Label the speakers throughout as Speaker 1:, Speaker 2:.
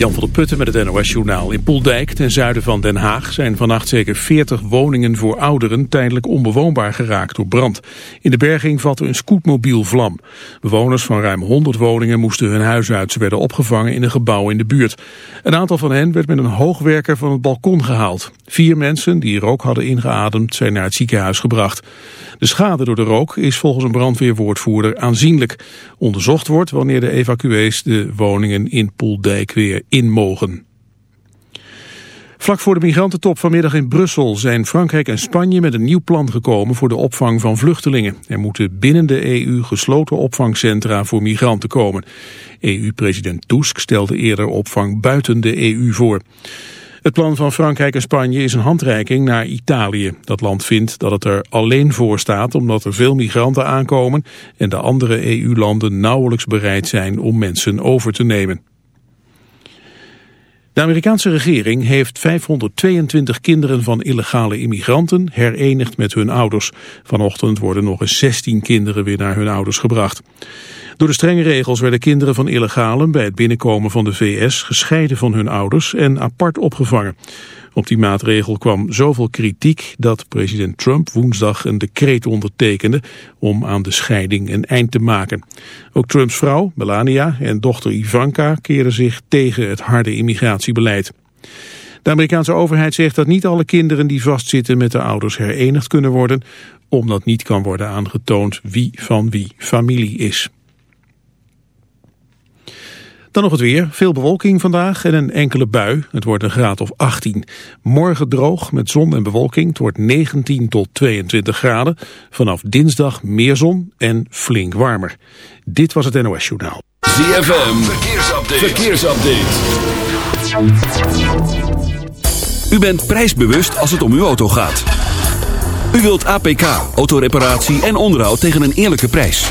Speaker 1: Jan van der Putten met het NOS-journaal. In Poeldijk, ten zuiden van Den Haag, zijn vannacht zeker 40 woningen voor ouderen tijdelijk onbewoonbaar geraakt door brand. In de berging vatte een scootmobiel vlam. Bewoners van ruim 100 woningen moesten hun huis uit. Ze werden opgevangen in een gebouw in de buurt. Een aantal van hen werd met een hoogwerker van het balkon gehaald. Vier mensen die rook hadden ingeademd zijn naar het ziekenhuis gebracht. De schade door de rook is volgens een brandweerwoordvoerder aanzienlijk. Onderzocht wordt wanneer de evacuees de woningen in Poeldijk weer in mogen. Vlak voor de migrantentop vanmiddag in Brussel zijn Frankrijk en Spanje met een nieuw plan gekomen voor de opvang van vluchtelingen. Er moeten binnen de EU gesloten opvangcentra voor migranten komen. EU-president Tusk stelde eerder opvang buiten de EU voor. Het plan van Frankrijk en Spanje is een handreiking naar Italië. Dat land vindt dat het er alleen voor staat omdat er veel migranten aankomen en de andere EU-landen nauwelijks bereid zijn om mensen over te nemen. De Amerikaanse regering heeft 522 kinderen van illegale immigranten herenigd met hun ouders. Vanochtend worden nog eens 16 kinderen weer naar hun ouders gebracht. Door de strenge regels werden kinderen van illegalen bij het binnenkomen van de VS gescheiden van hun ouders en apart opgevangen. Op die maatregel kwam zoveel kritiek dat president Trump woensdag een decreet ondertekende om aan de scheiding een eind te maken. Ook Trumps vrouw, Melania, en dochter Ivanka keerden zich tegen het harde immigratiebeleid. De Amerikaanse overheid zegt dat niet alle kinderen die vastzitten met de ouders herenigd kunnen worden, omdat niet kan worden aangetoond wie van wie familie is. Dan nog het weer. Veel bewolking vandaag en een enkele bui. Het wordt een graad of 18. Morgen droog met zon en bewolking. Het wordt 19 tot 22 graden. Vanaf dinsdag meer zon en flink warmer. Dit was het NOS Journaal.
Speaker 2: ZFM. Verkeersupdate. Verkeersupdate. U bent prijsbewust als het om uw auto gaat. U wilt APK, autoreparatie en onderhoud tegen een eerlijke prijs.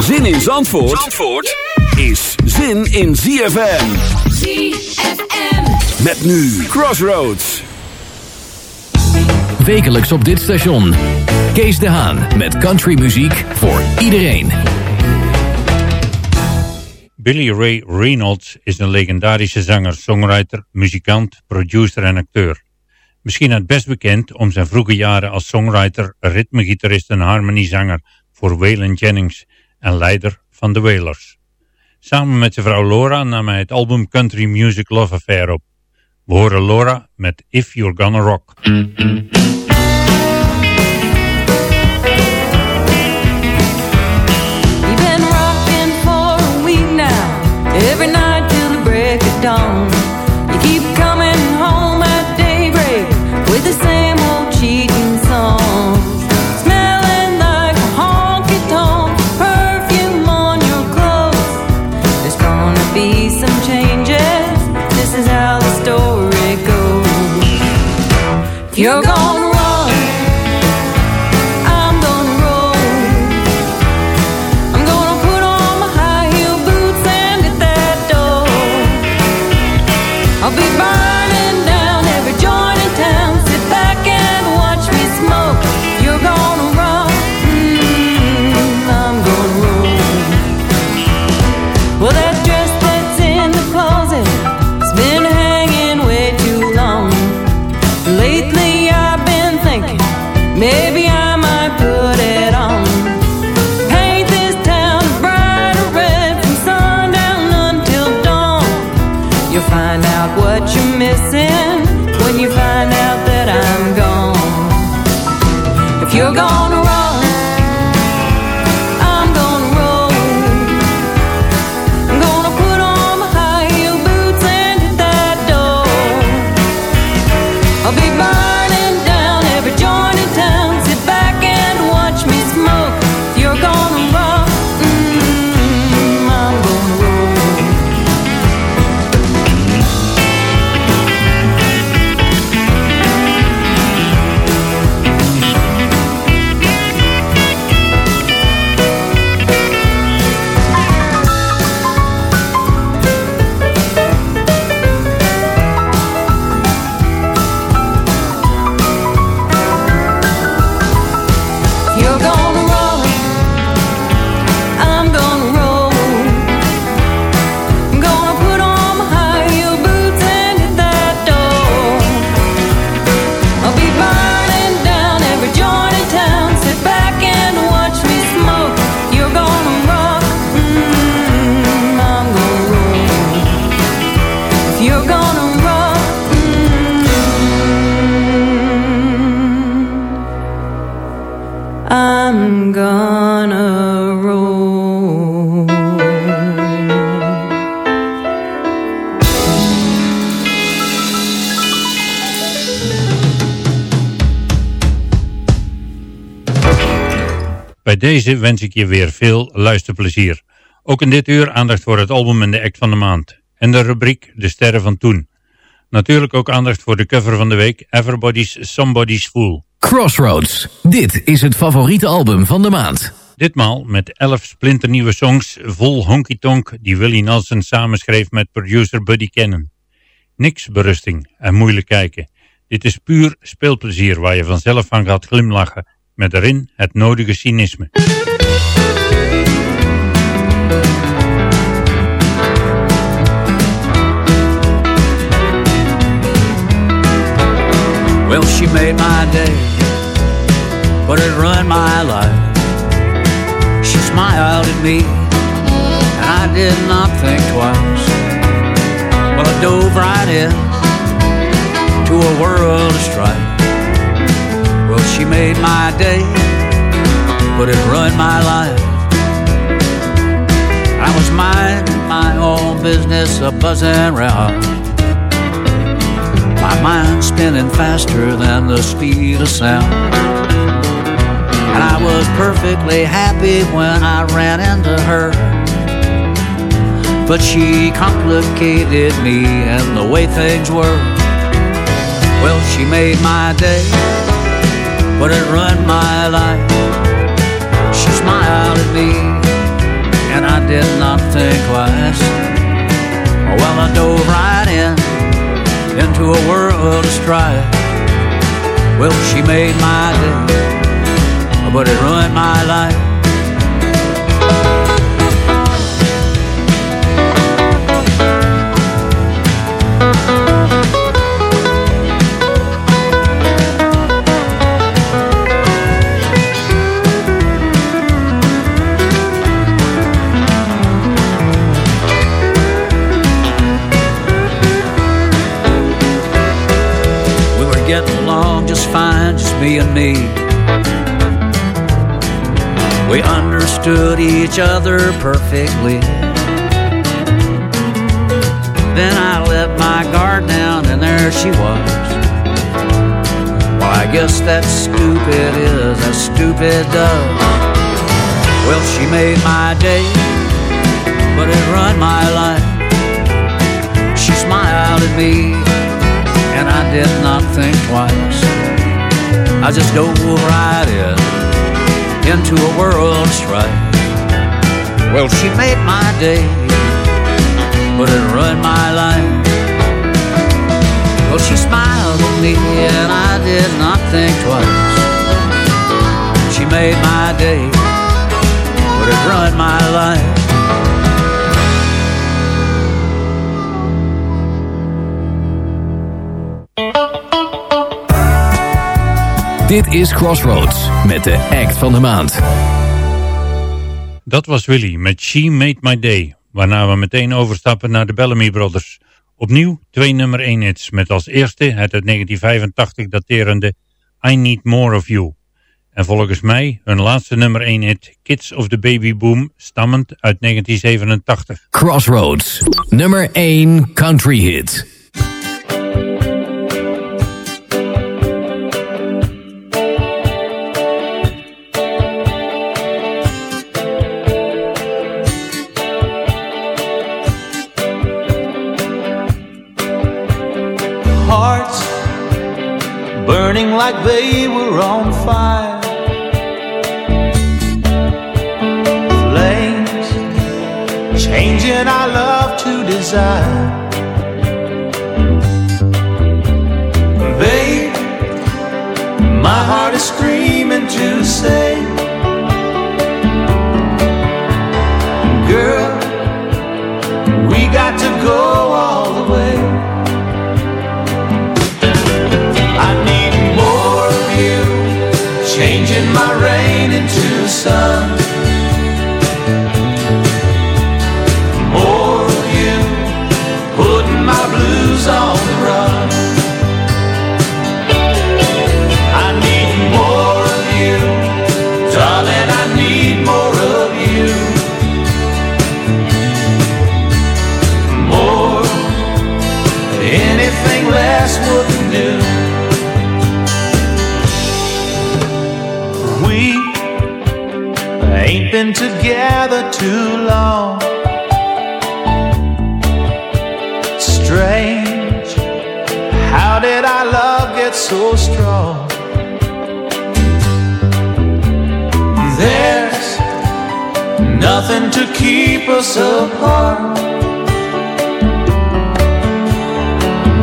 Speaker 2: Zin in Zandvoort, Zandvoort is zin in ZFM.
Speaker 3: ZFM.
Speaker 2: Met nu Crossroads.
Speaker 4: Wekelijks op dit station. Kees de Haan met countrymuziek voor iedereen.
Speaker 5: Billy Ray Reynolds is een legendarische zanger, songwriter, muzikant, producer en acteur. Misschien het best bekend om zijn vroege jaren als songwriter, ritmegitarist en harmoniezanger voor Waylon Jennings en leider van de Wailers. Samen met zijn vrouw Laura nam hij het album Country Music Love Affair op. We horen Laura met If You're Gonna Rock.
Speaker 6: Deze wens ik je weer veel luisterplezier. Ook in dit uur aandacht voor het album en de act van de maand. En de rubriek De Sterren van Toen. Natuurlijk ook aandacht voor de cover van de week Everybody's Somebody's Fool.
Speaker 4: Crossroads. Dit is het favoriete album van de maand.
Speaker 6: Ditmaal met elf splinternieuwe songs vol honky-tonk die Willie Nelson samenschreef met producer Buddy Cannon. Niks berusting en moeilijk kijken. Dit is puur speelplezier waar je vanzelf van gaat glimlachen, met erin het nodige cynisme.
Speaker 7: Well, she made my day, but it ruined my life. She smiled at me, and I did not think twice. Well, I dove right in to a world of strife. She made my day, but it ruined my life. I was minding my own business, a buzzing round. My mind spinning faster than the speed of sound. And I was perfectly happy when I ran into her. But she complicated me and the way things were. Well, she made my day, but it ruined my life. She smiled at me, and I did not think twice. Well, I dove right in into a world of strife. Well, she made my day, but it ruined my life. Me and me. We understood each other perfectly. Then I let my guard down, and there she was. Well, I guess that stupid is as stupid does. Well, she made my day, but it ruined my life. She smiled at me, and I did not think twice. I just dove right in into a world of strife. Well, she made my day,
Speaker 4: Dit is Crossroads met de act van de maand.
Speaker 6: Dat was Willy met She Made My Day, waarna we meteen overstappen naar de Bellamy Brothers. Opnieuw twee nummer 1 hits, met als eerste het uit 1985 daterende I Need More of You. En volgens mij hun laatste nummer 1 hit Kids of the Baby Boom, stammend uit 1987.
Speaker 4: Crossroads, nummer 1 country hit.
Speaker 8: Hearts burning like they were on fire. Flames changing our love to desire. Babe, my heart is screaming to say, Girl, we got to go sun.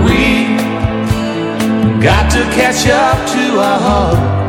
Speaker 8: We got to catch up to our heart.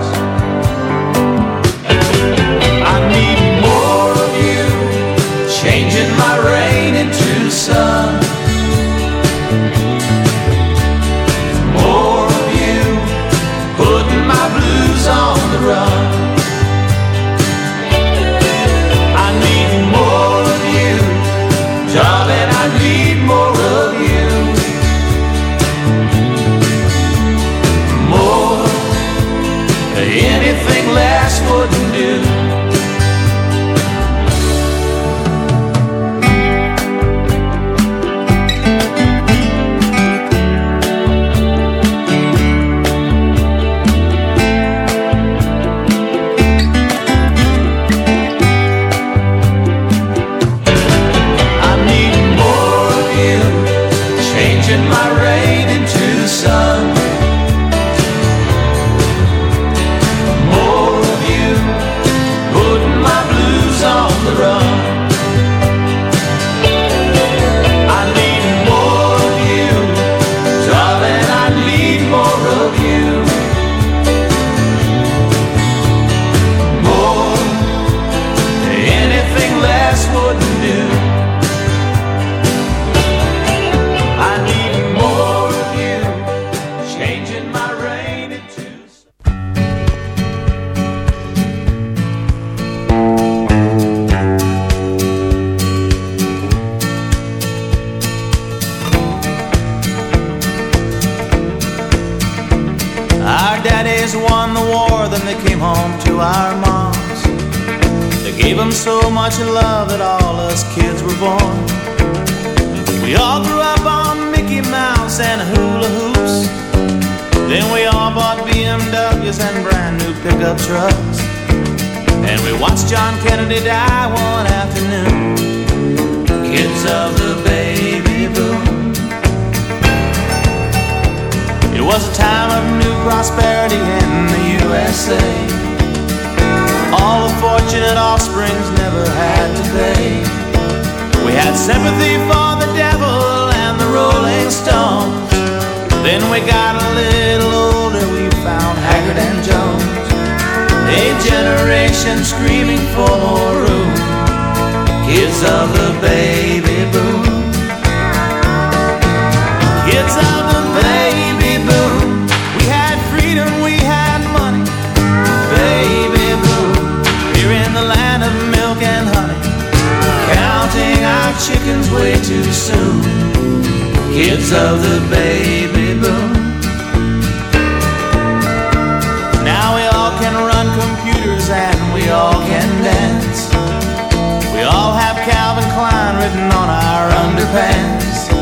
Speaker 8: past.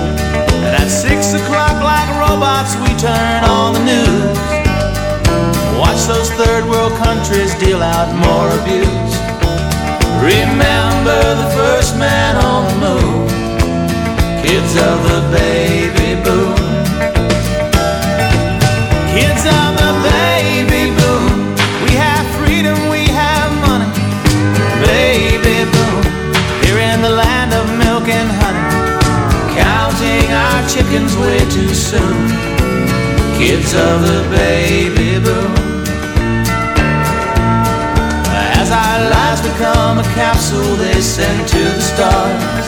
Speaker 8: And at six o'clock, like robots, we turn on the news. Watch those third world countries deal out more abuse. Remember the first man on the moon, kids of the baby boom. chickens way too soon. Kids of the baby boom. As our lives become a capsule they send to the stars.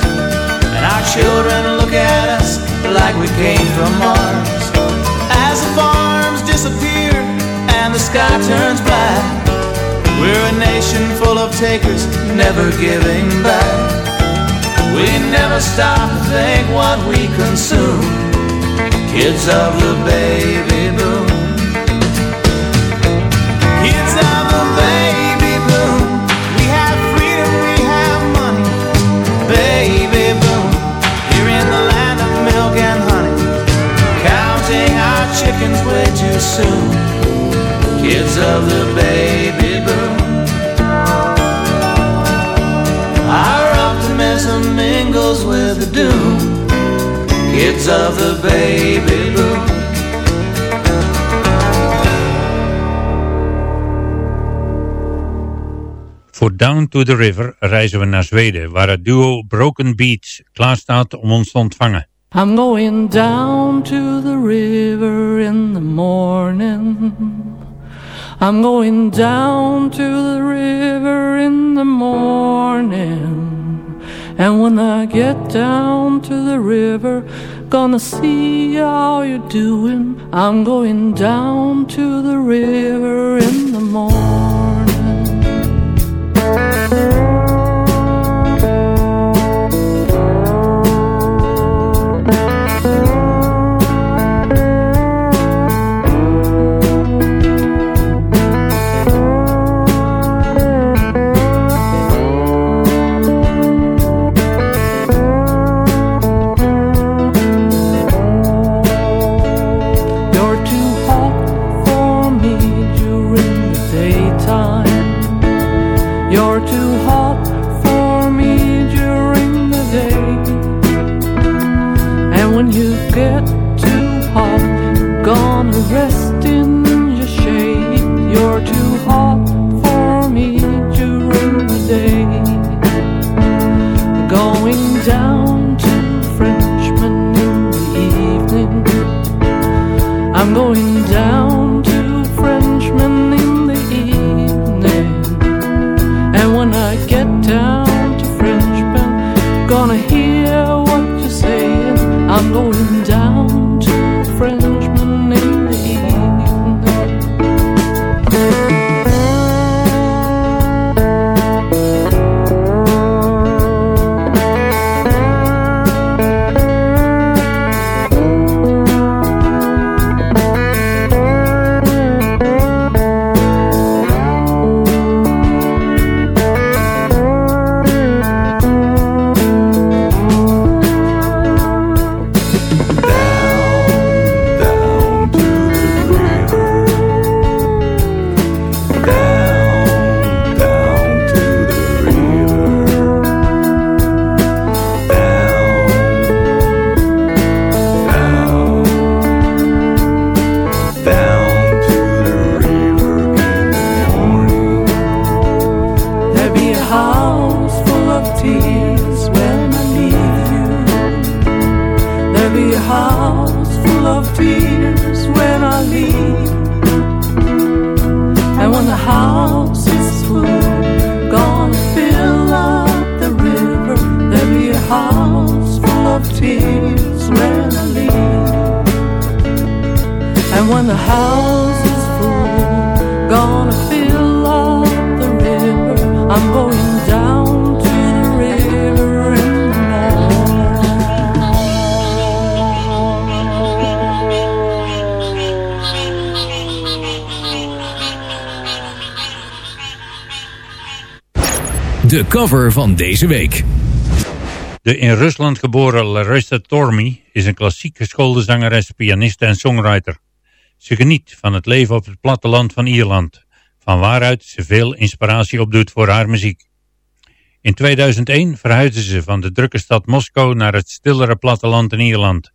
Speaker 8: And our children look at us like we came from Mars. As the farms disappear and the sky turns black, we're a nation full of takers, never giving back. We never stop to think what we consume. Kids of the baby boom. Kids of the baby boom. We have freedom, we have money. Baby boom. Here in the land of milk and honey. Counting our chickens way too soon. Kids of the baby angels with the doom, kids of the baby boom.
Speaker 6: Voor Down to the River reizen we naar Zweden, waar het duo Broken Beats klaar staat om ons te ontvangen.
Speaker 9: I'm going down to the river in the morning. I'm going down to the river in the morning. And when I get down to the river, gonna see how you're doing. I'm going down to the river in the morning.
Speaker 4: Cover van deze week.
Speaker 6: De in Rusland geboren Larissa Tormi is een klassiek geschoolde pianiste en songwriter. Ze geniet van het leven op het platteland van Ierland, van waaruit ze veel inspiratie opdoet voor haar muziek. In 2001 verhuisde ze van de drukke stad Moskou naar het stillere platteland in Ierland.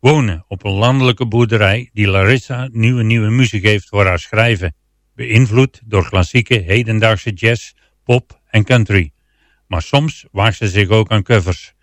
Speaker 6: Wonen op een landelijke boerderij die Larissa nieuwe nieuwe muziek geeft voor haar schrijven, beïnvloed door klassieke hedendaagse jazz, pop en country. Maar soms waagt ze zich ook aan covers.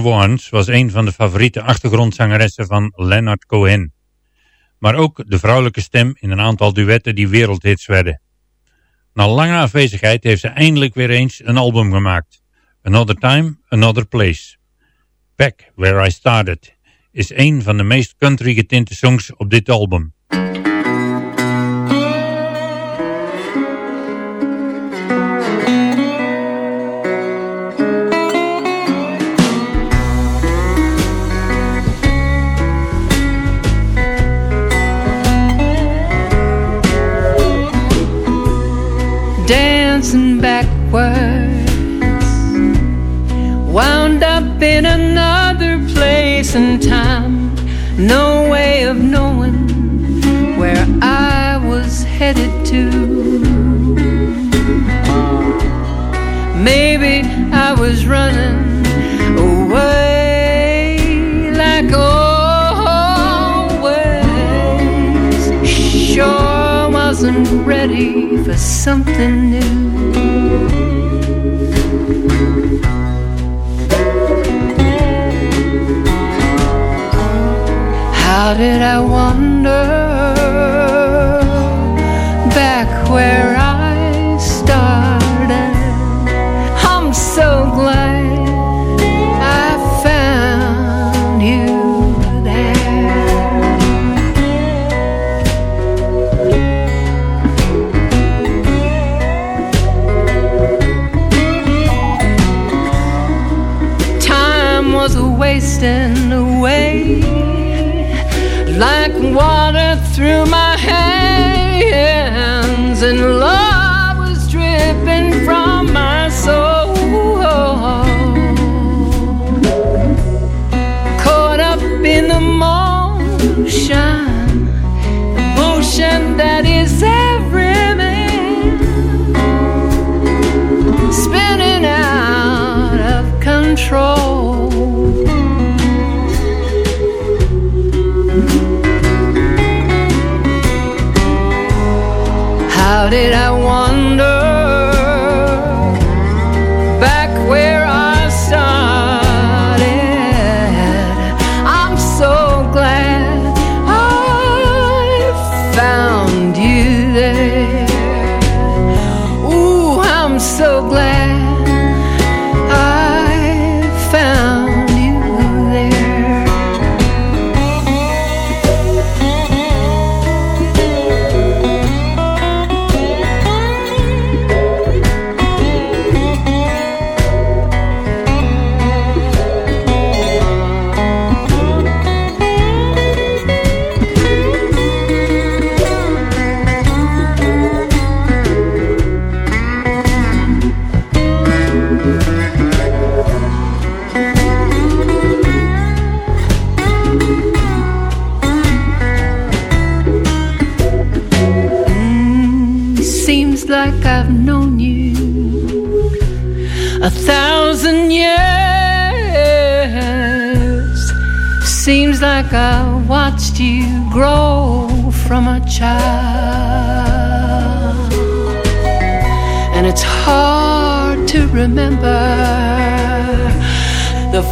Speaker 6: Warnes was een van de favoriete achtergrondzangeressen van Leonard Cohen. Maar ook de vrouwelijke stem in een aantal duetten die wereldhits werden. Na lange afwezigheid heeft ze eindelijk weer eens een album gemaakt. Another Time, Another Place. Back Where I Started is een van de meest country getinte songs op dit album.
Speaker 10: In another place and time. No way of knowing where I was headed to. Maybe I was running away like always. Sure wasn't ready for something new. How did I wander that I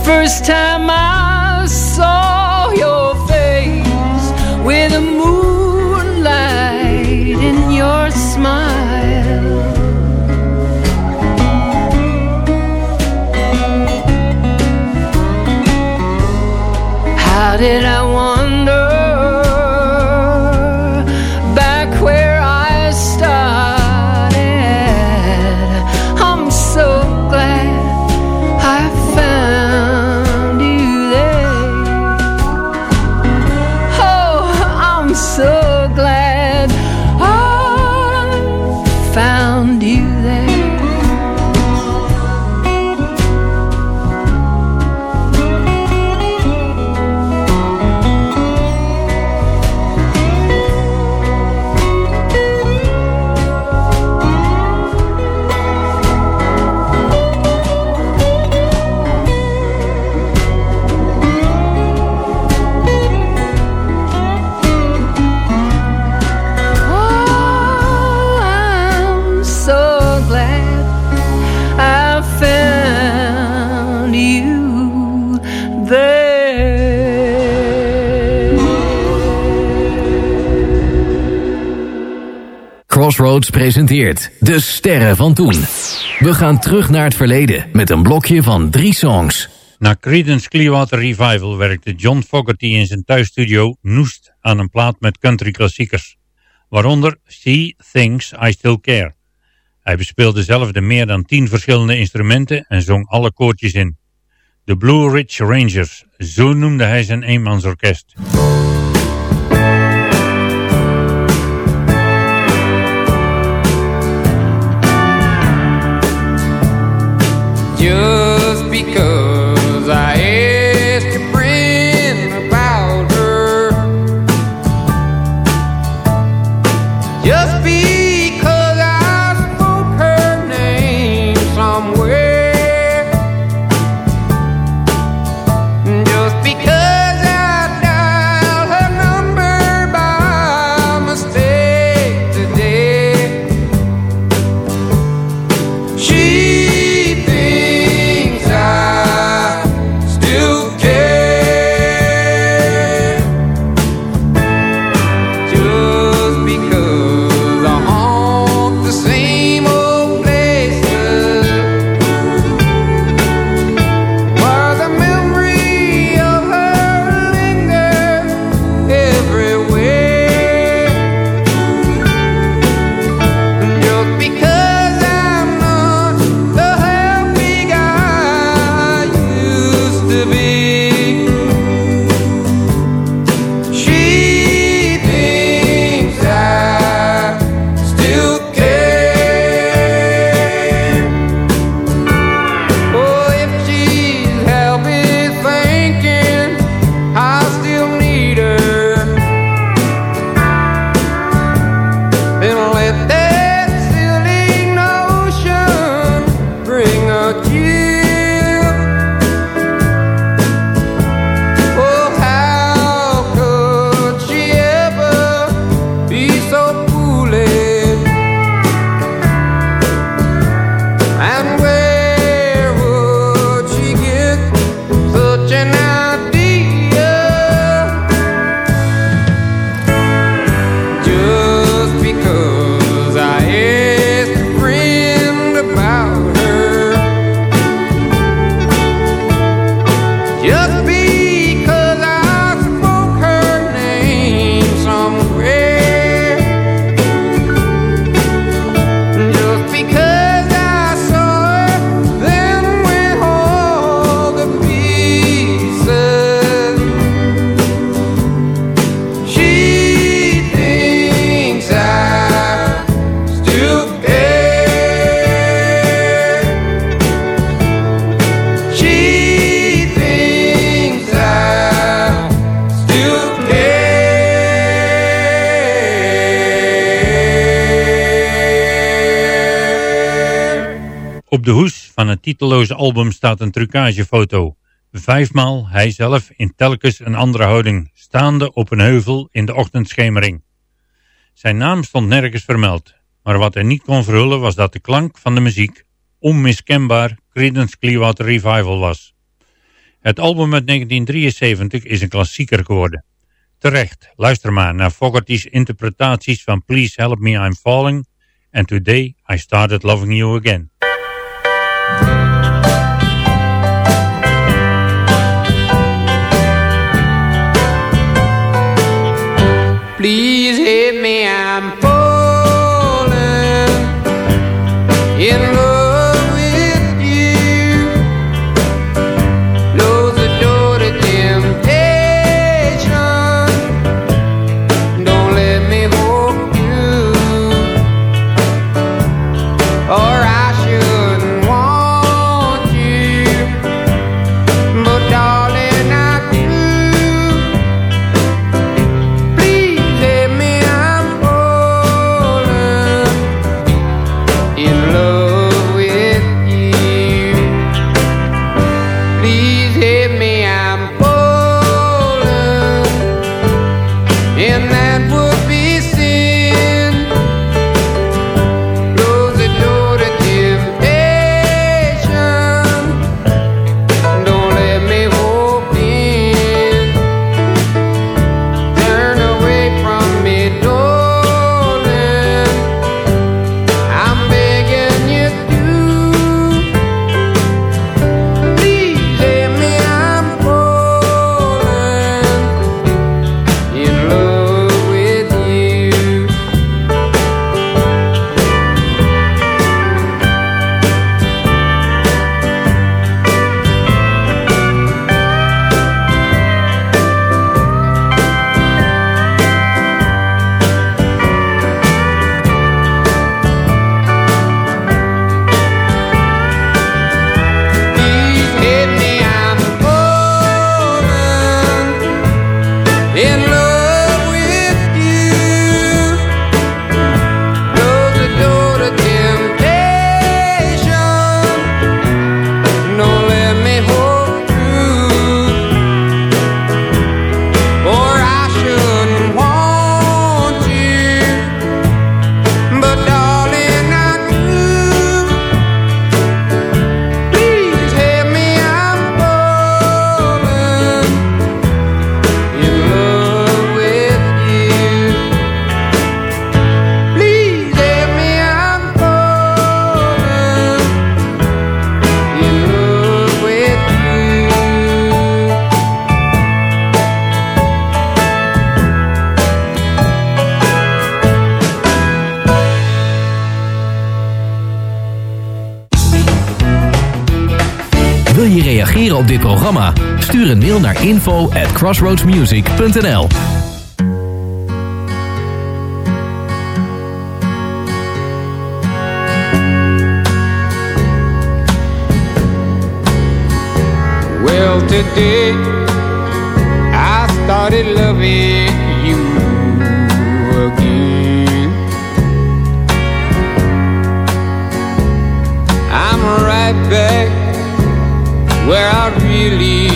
Speaker 10: first time I
Speaker 4: Crossroads presenteert De Sterren van Toen. We gaan terug naar het verleden met een blokje van drie songs.
Speaker 6: Na Creedence Clearwater Revival werkte John Fogerty in zijn thuisstudio Noest aan een plaat met country klassiekers. Waaronder See Things I Still Care. Hij bespeelde zelf de meer dan tien verschillende instrumenten en zong alle koortjes in. De Blue Ridge Rangers, zo noemde hij zijn eenmansorkest.
Speaker 11: because
Speaker 6: Op de hoes van het titelloze album staat een trucagefoto. Vijfmaal hij zelf in telkens een andere houding, staande op een heuvel in de ochtendschemering. Zijn naam stond nergens vermeld, maar wat hij niet kon verhullen was dat de klank van de muziek onmiskenbaar Creedence Clearwater Revival was. Het album uit 1973 is een klassieker geworden. Terecht, luister maar naar Fogerty's interpretaties van Please Help Me I'm Falling and Today I Started Loving You Again.
Speaker 11: Please hit me, I'm falling in love
Speaker 4: programma? Stuur een mail naar info at crossroadsmusic.nl
Speaker 11: Well, today I started loving you again. I'm right back where I really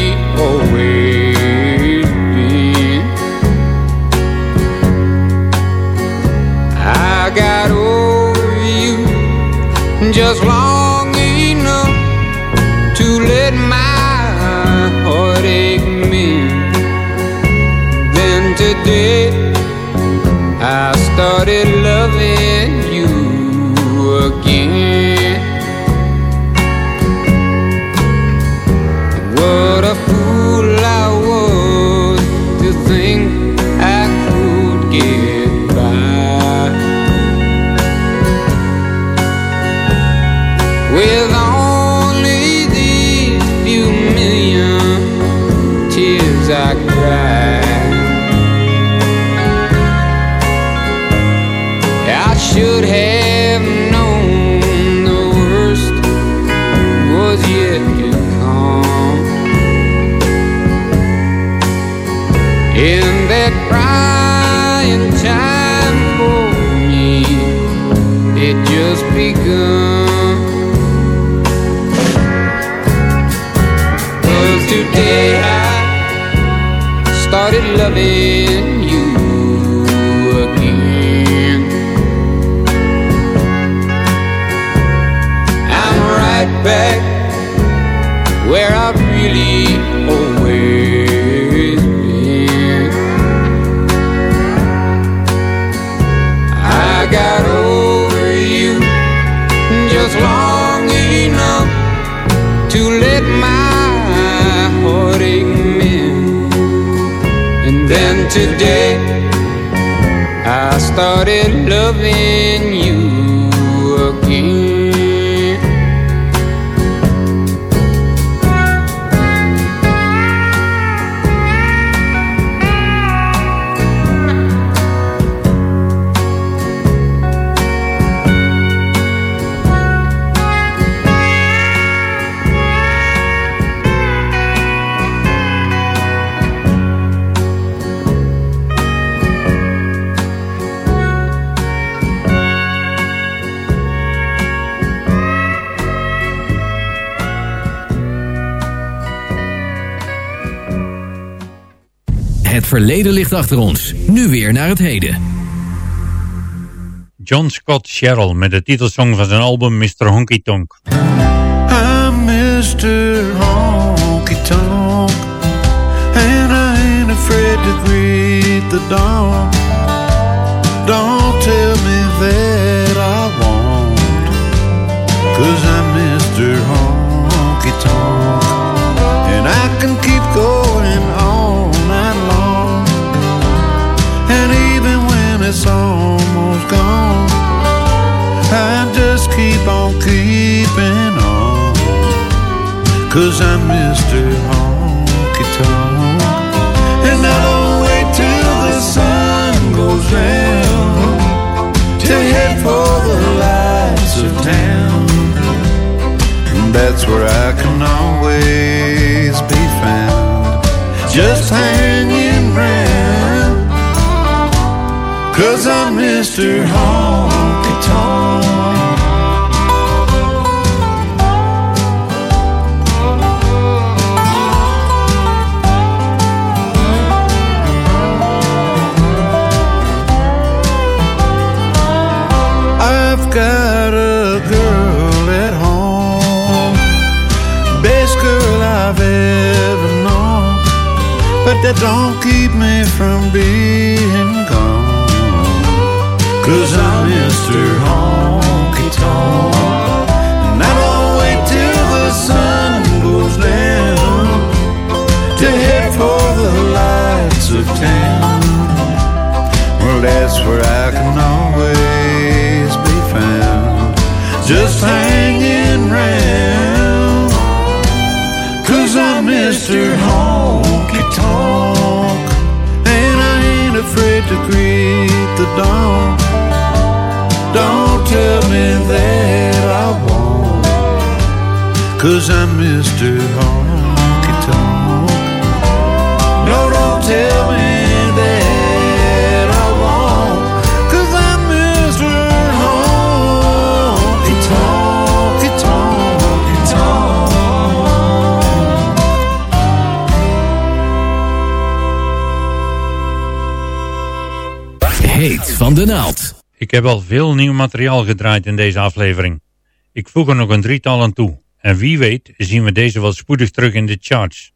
Speaker 11: then today I started loving you
Speaker 4: verleden ligt achter ons. Nu weer naar het heden.
Speaker 6: John Scott Sherrill met de titelsong van zijn album Mr. Honky Tonk.
Speaker 12: I'm Mr. Honky Tonk, and I ain't afraid to greet the dawn. Don't tell me that I won't, cause I'm Mr. Honky Tonk, and I can keep Cause I'm Mr. Honky Tonk. And I don't wait till the sun goes down to head for the lights of town. And that's where I can always be found. Just hanging round. Cause I'm Mr. Honky Tonk.
Speaker 6: Ik heb al veel nieuw materiaal gedraaid in deze aflevering. Ik voeg er nog een drietal aan toe. En wie weet zien we deze wel spoedig terug in de charts.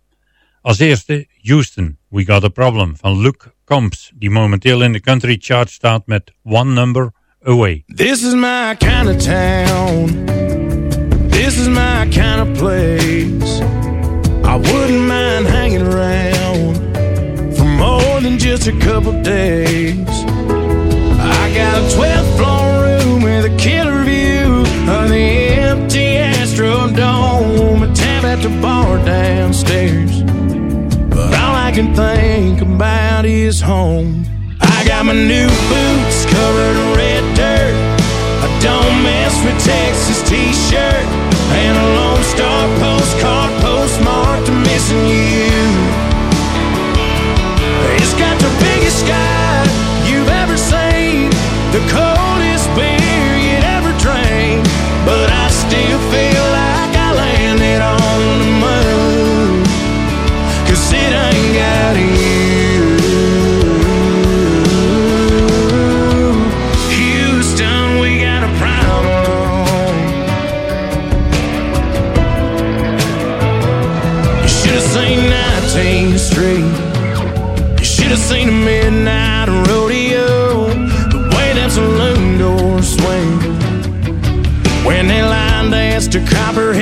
Speaker 6: Als eerste Houston, We Got a Problem van Luke Combs, die momenteel in de country chart staat met One Number Away.
Speaker 13: This is my kind of town. This is my kind of place. I wouldn't mind hanging around for more than just a couple days. Bar downstairs. But all I can think about is home. I got my new boots covered in red dirt, I don't mess with Texas t-shirt, copperhead.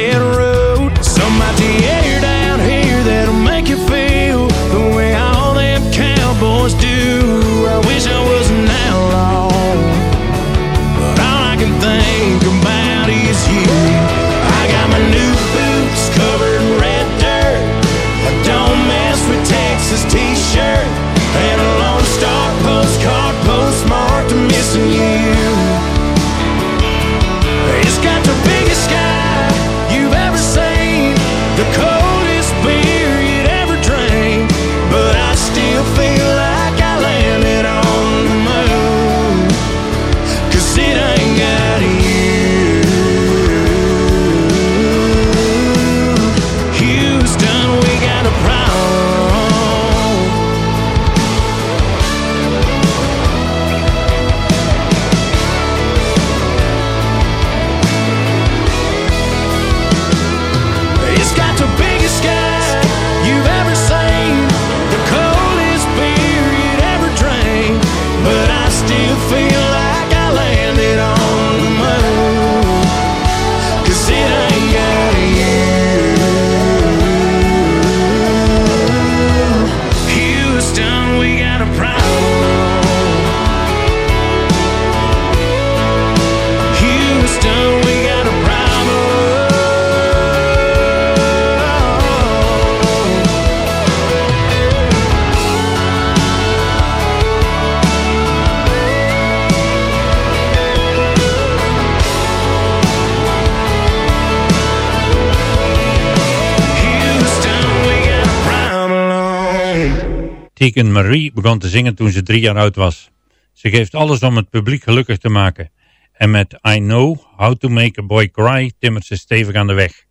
Speaker 6: Tegan Marie begon te zingen toen ze drie jaar oud was. Ze geeft alles om het publiek gelukkig te maken. En met I Know How To Make A Boy Cry timmert ze stevig aan de weg.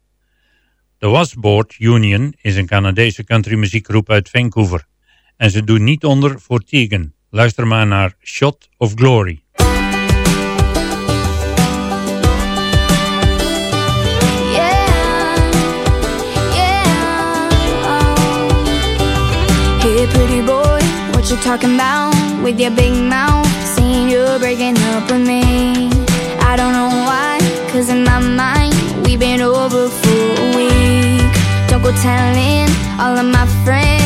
Speaker 6: The Wasboard Union is een Canadese countrymuziekgroep uit Vancouver. En ze doen niet onder voor Tegan. Luister maar naar Shot of Glory.
Speaker 14: what you talking about with your big mouth? Seeing you breaking up with me. I don't know why, cause in my mind We've been over for a week. Don't go telling all of my friends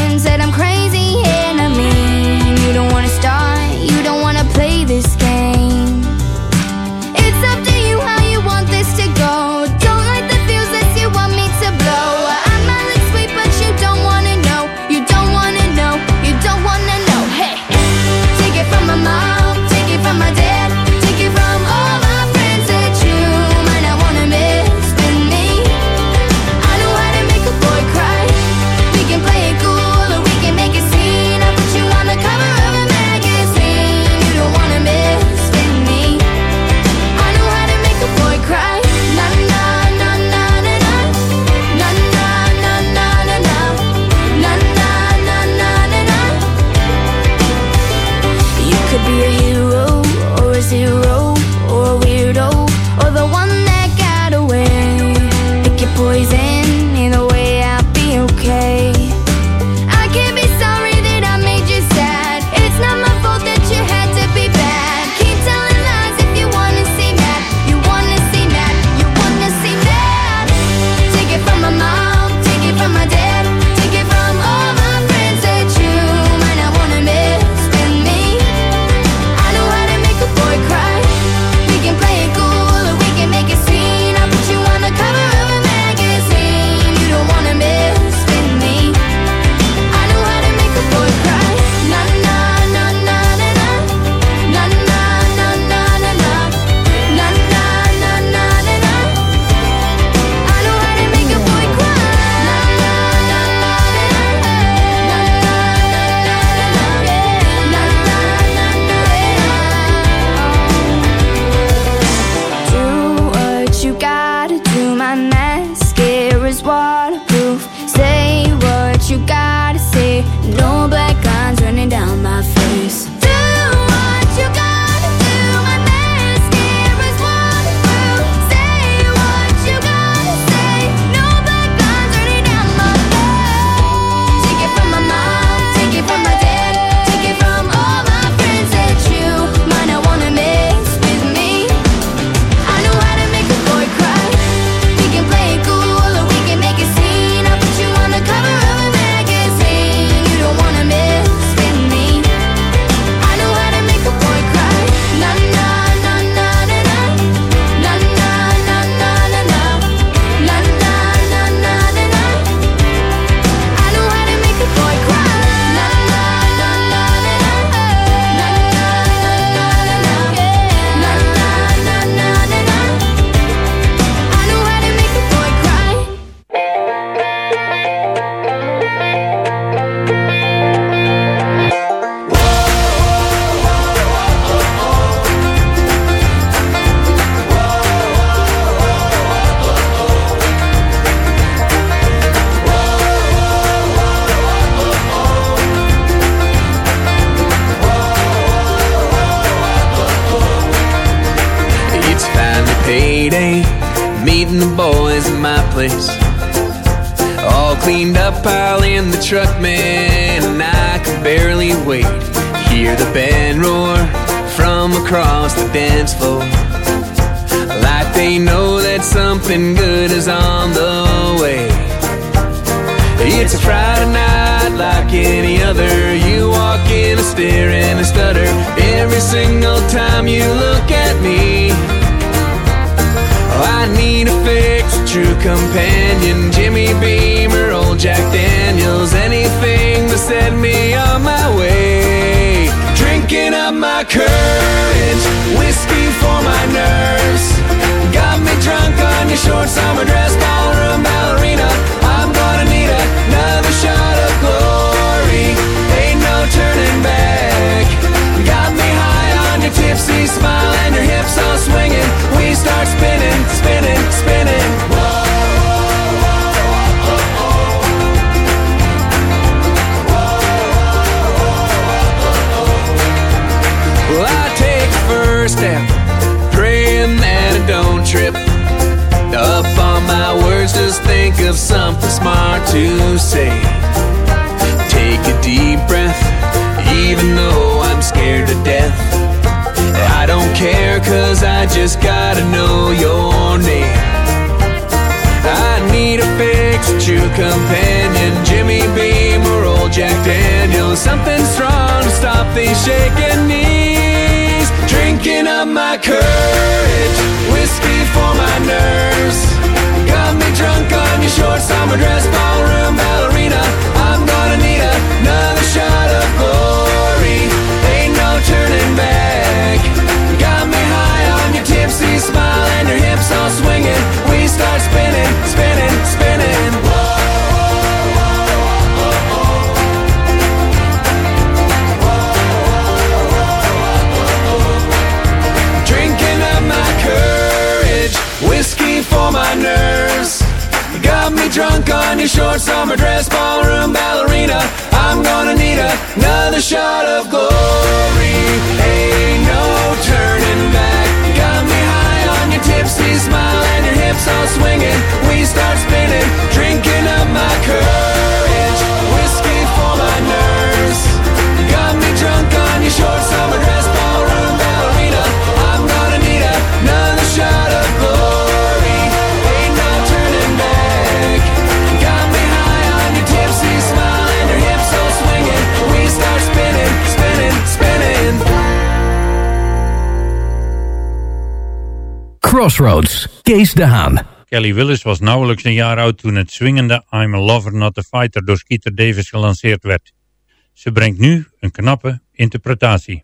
Speaker 15: stare and a stutter every single time you look at me. Oh, I need a fix, a true companion. Jimmy Beam or old Jack Daniels. Anything to set me on my way. Drinking up my courage, whiskey for my nerves. Got me drunk on your short summer dress, ballroom your smile and your hips all swinging. We start spinning, spinning, spinning. Well, I take first step, praying that I don't trip. Up my words, just think of something smart to say. Take a deep breath, even though I'm scared to death. Care, cause I just gotta know your name. I need a fix, true companion, Jimmy Beam or old Jack Daniels. Something strong to stop these shaking knees. Drinking up my courage, whiskey for my nerves. Got me drunk on your short summer dress, ballroom ballerina. Hips all swinging. We start spinning, spinning, spinning. Drinking up my courage, whiskey for my nerves. Got me drunk on your short summer dress, ballroom ballerina. I'm gonna need another shot of glory. Ain't no turning back. Got me high on your tipsy smile and your hips all swinging. We start spinning, drinking up my courage, whiskey for my nerves. Got me drunk on your short summer dress,
Speaker 4: Crossroads, Kees de Haan.
Speaker 6: Kelly Willis was nauwelijks een jaar oud toen het swingende I'm a Lover Not a Fighter door Skeeter Davis gelanceerd werd. Ze brengt nu een knappe interpretatie.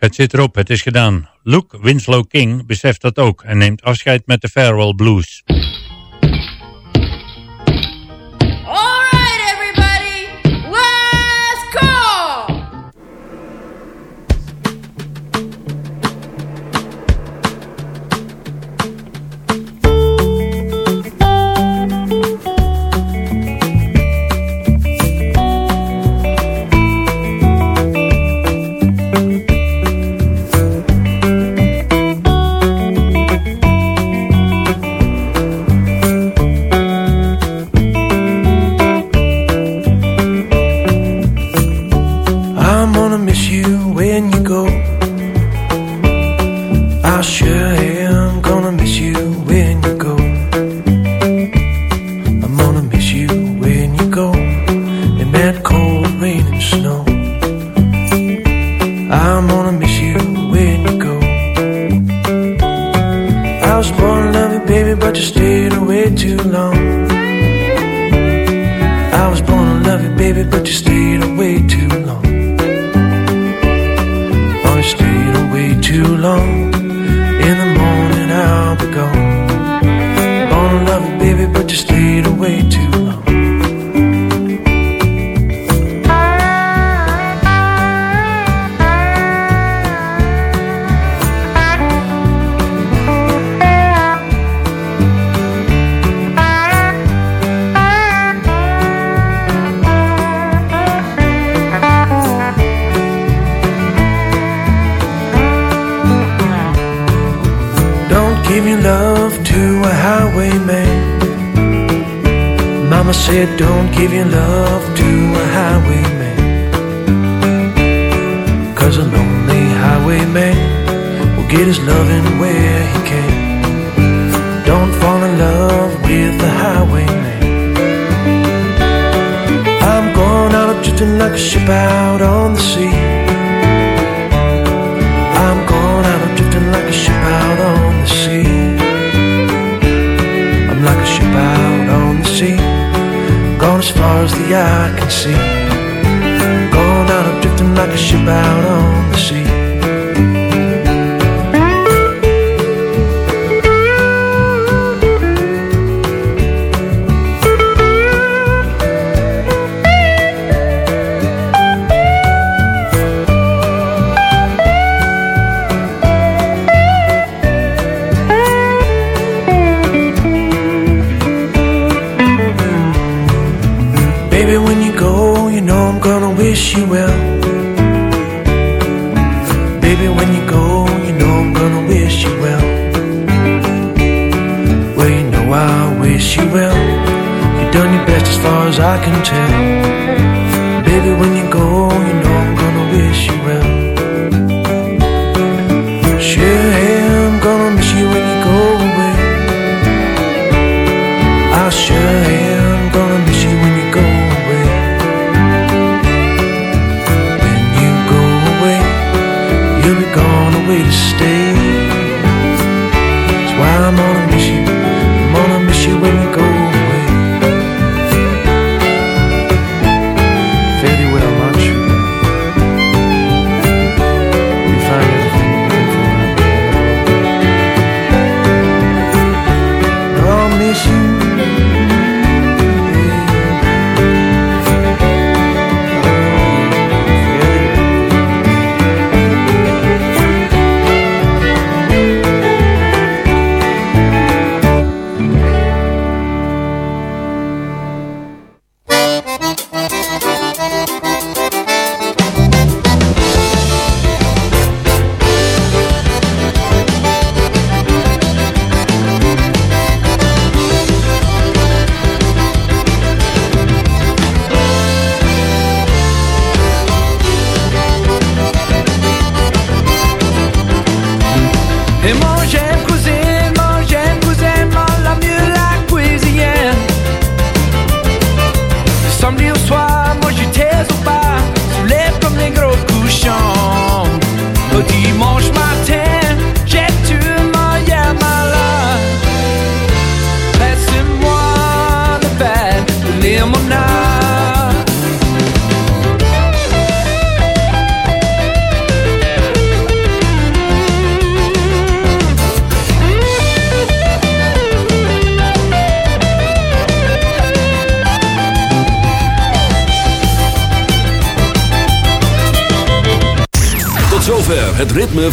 Speaker 6: Het zit erop, het is gedaan. Luke Winslow King beseft dat ook en neemt afscheid met de Farewell Blues.
Speaker 16: gave your love to a highwayman. Mama said, Don't give your love to a highwayman. Cause a lonely highwayman will get his loving where he can. Don't fall in love with a highwayman. I'm going out drifting like a ship out on the sea. stars the eye can see. can tell